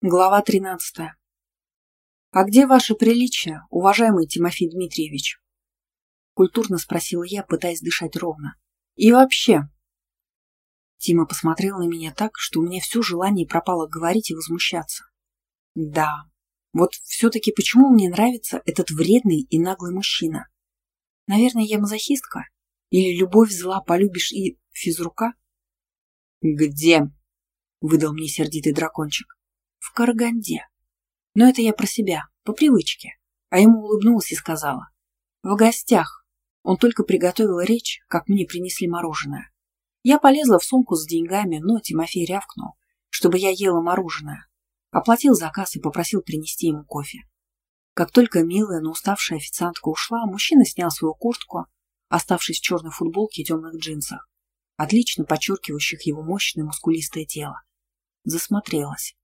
Глава 13. «А где ваше приличие, уважаемый Тимофей Дмитриевич?» Культурно спросила я, пытаясь дышать ровно. «И вообще?» Тима посмотрел на меня так, что у меня все желание пропало говорить и возмущаться. «Да, вот все-таки почему мне нравится этот вредный и наглый мужчина? Наверное, я мазохистка? Или любовь зла полюбишь и физрука?» «Где?» — выдал мне сердитый дракончик в Караганде. Но это я про себя, по привычке. А ему улыбнулась и сказала. В гостях. Он только приготовил речь, как мне принесли мороженое. Я полезла в сумку с деньгами, но Тимофей рявкнул, чтобы я ела мороженое. Оплатил заказ и попросил принести ему кофе. Как только милая, но уставшая официантка ушла, мужчина снял свою куртку, оставшись в черной футболке и темных джинсах, отлично подчеркивающих его мощное мускулистое тело. Засмотрелась.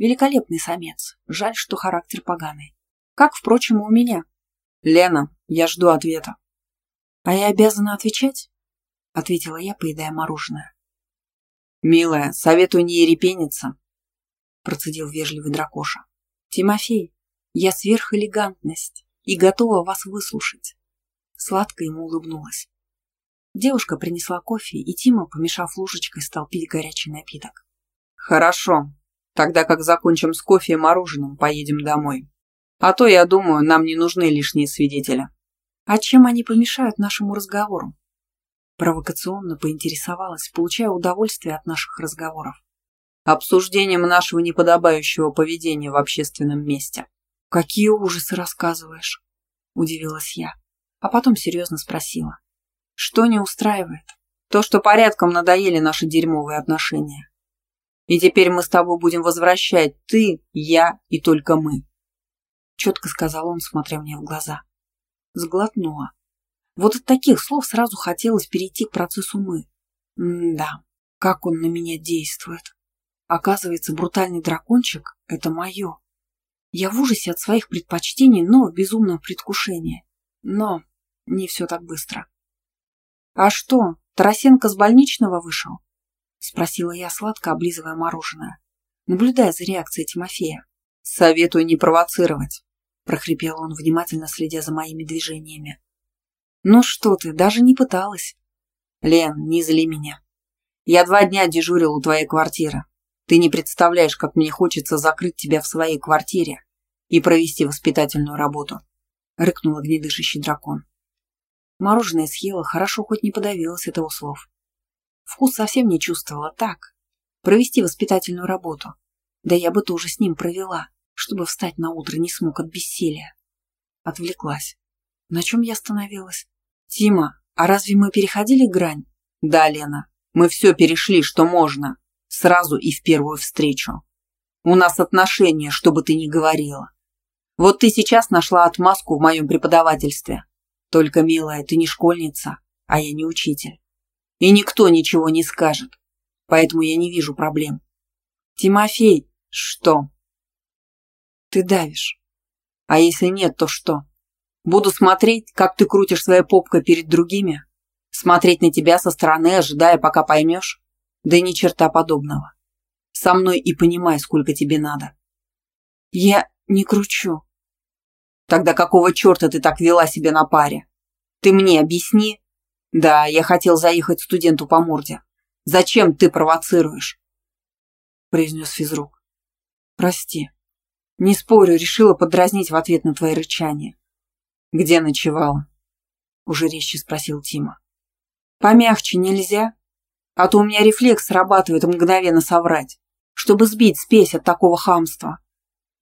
Великолепный самец. Жаль, что характер поганый. Как, впрочем, и у меня. Лена, я жду ответа. А я обязана отвечать? Ответила я, поедая мороженое. Милая, советую не ерепениться. Процедил вежливый дракоша. Тимофей, я сверхэлегантность и готова вас выслушать. Сладко ему улыбнулась. Девушка принесла кофе, и Тима, помешав ложечкой, стал пить горячий напиток. «Хорошо. Тогда как закончим с кофе и мороженым, поедем домой. А то, я думаю, нам не нужны лишние свидетели. А чем они помешают нашему разговору? Провокационно поинтересовалась, получая удовольствие от наших разговоров. Обсуждением нашего неподобающего поведения в общественном месте. Какие ужасы рассказываешь? Удивилась я, а потом серьезно спросила. Что не устраивает? То, что порядком надоели наши дерьмовые отношения. И теперь мы с тобой будем возвращать ты, я и только мы. Четко сказал он, смотря мне в глаза. Сглотнула. Вот от таких слов сразу хотелось перейти к процессу «мы». М-да, как он на меня действует. Оказывается, брутальный дракончик — это мое. Я в ужасе от своих предпочтений, но в безумном предвкушении. Но не все так быстро. А что, Тарасенко с больничного вышел? — спросила я, сладко облизывая мороженое, наблюдая за реакцией Тимофея. «Советую не провоцировать», — прохрипел он, внимательно следя за моими движениями. «Ну что ты, даже не пыталась». «Лен, не зли меня. Я два дня дежурил у твоей квартиры. Ты не представляешь, как мне хочется закрыть тебя в своей квартире и провести воспитательную работу», — рыкнул огнедышащий дракон. Мороженое съела, хорошо хоть не подавилась этого слов. Вкус совсем не чувствовала так. Провести воспитательную работу. Да я бы тоже с ним провела, чтобы встать на утро не смог от бессилия. Отвлеклась. На чем я остановилась? Тима, а разве мы переходили грань? Да, Лена, мы все перешли, что можно. Сразу и в первую встречу. У нас отношения, что бы ты ни говорила. Вот ты сейчас нашла отмазку в моем преподавательстве. Только, милая, ты не школьница, а я не учитель и никто ничего не скажет. Поэтому я не вижу проблем. Тимофей, что? Ты давишь. А если нет, то что? Буду смотреть, как ты крутишь своей попкой перед другими? Смотреть на тебя со стороны, ожидая, пока поймешь? Да ни черта подобного. Со мной и понимай, сколько тебе надо. Я не кручу. Тогда какого черта ты так вела себя на паре? Ты мне объясни, да, я хотел заехать студенту по морде. Зачем ты провоцируешь? Произнес физрук. Прости. Не спорю, решила подразнить в ответ на твои рычания. Где ночевала? Уже резче спросил Тима. Помягче нельзя? А то у меня рефлекс срабатывает мгновенно соврать, чтобы сбить спесь от такого хамства.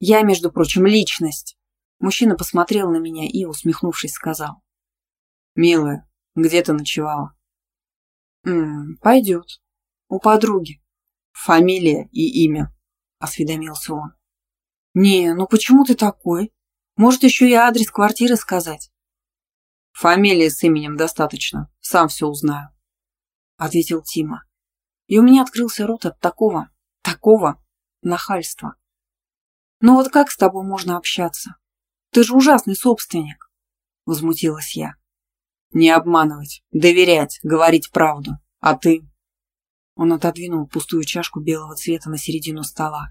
Я, между прочим, личность. Мужчина посмотрел на меня и, усмехнувшись, сказал. «Милая, где ты ночевала? М пойдет. У подруги. Фамилия и имя, осведомился он. Не, ну почему ты такой? Может, еще и адрес квартиры сказать? Фамилии с именем достаточно, сам все узнаю, ответил Тима. И у меня открылся рот от такого, такого нахальства. Ну вот как с тобой можно общаться? Ты же ужасный собственник, возмутилась я. Не обманывать, доверять, говорить правду. А ты? Он отодвинул пустую чашку белого цвета на середину стола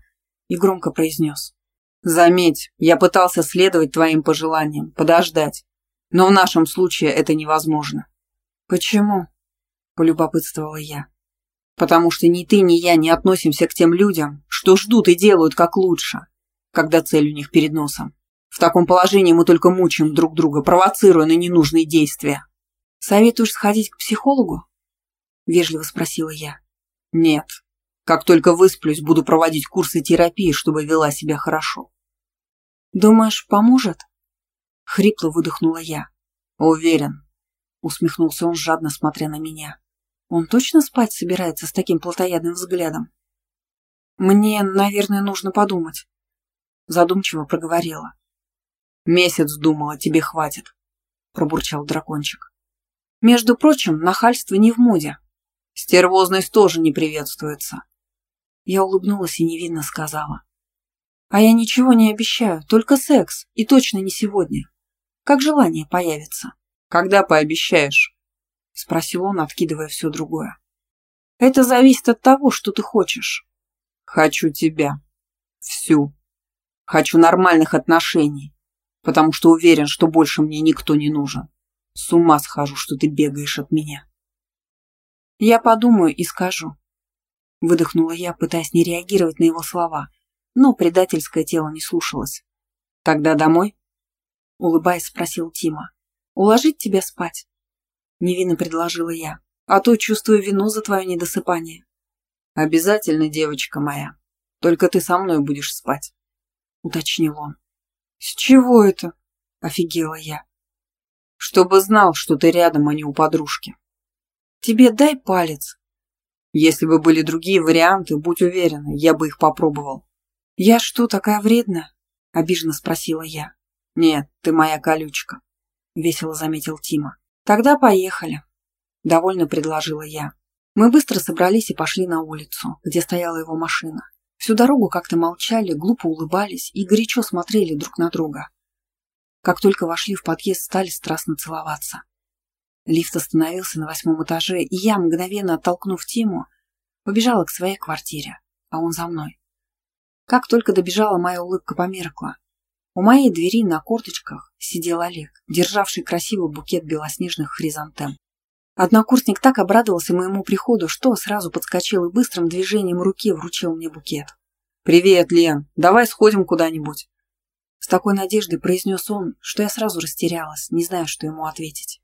и громко произнес. «Заметь, я пытался следовать твоим пожеланиям, подождать, но в нашем случае это невозможно». «Почему?» – полюбопытствовала я. «Потому что ни ты, ни я не относимся к тем людям, что ждут и делают как лучше, когда цель у них перед носом. В таком положении мы только мучаем друг друга, провоцируя на ненужные действия». «Советуешь сходить к психологу?» – вежливо спросила я. «Нет. Как только высплюсь, буду проводить курсы терапии, чтобы вела себя хорошо». «Думаешь, поможет?» – хрипло выдохнула я. «Уверен», – усмехнулся он, жадно смотря на меня. «Он точно спать собирается с таким плотоядным взглядом?» «Мне, наверное, нужно подумать», – задумчиво проговорила. «Месяц думала, тебе хватит», – пробурчал дракончик. «Между прочим, нахальство не в моде». «Стервозность тоже не приветствуется». Я улыбнулась и невинно сказала. «А я ничего не обещаю, только секс, и точно не сегодня. Как желание появится». «Когда пообещаешь?» – спросил он, откидывая все другое. «Это зависит от того, что ты хочешь». «Хочу тебя. Всю. Хочу нормальных отношений потому что уверен, что больше мне никто не нужен. С ума схожу, что ты бегаешь от меня. Я подумаю и скажу. Выдохнула я, пытаясь не реагировать на его слова, но предательское тело не слушалось. Тогда домой? Улыбаясь, спросил Тима. Уложить тебя спать? Невинно предложила я, а то чувствую вину за твое недосыпание. Обязательно, девочка моя. Только ты со мной будешь спать, уточнил он. «С чего это?» – офигела я. «Чтобы знал, что ты рядом, а не у подружки». «Тебе дай палец». «Если бы были другие варианты, будь уверена, я бы их попробовал». «Я что, такая вредная?» – обиженно спросила я. «Нет, ты моя колючка», – весело заметил Тима. «Тогда поехали», – довольно предложила я. Мы быстро собрались и пошли на улицу, где стояла его машина. Всю дорогу как-то молчали, глупо улыбались и горячо смотрели друг на друга. Как только вошли в подъезд, стали страстно целоваться. Лифт остановился на восьмом этаже, и я, мгновенно оттолкнув Тиму, побежала к своей квартире, а он за мной. Как только добежала, моя улыбка померкла. У моей двери на корточках сидел Олег, державший красивый букет белоснежных хризантем. Однокурсник так обрадовался моему приходу, что сразу подскочил и быстрым движением руки вручил мне букет. «Привет, Лен, давай сходим куда-нибудь». С такой надеждой произнес он, что я сразу растерялась, не зная, что ему ответить.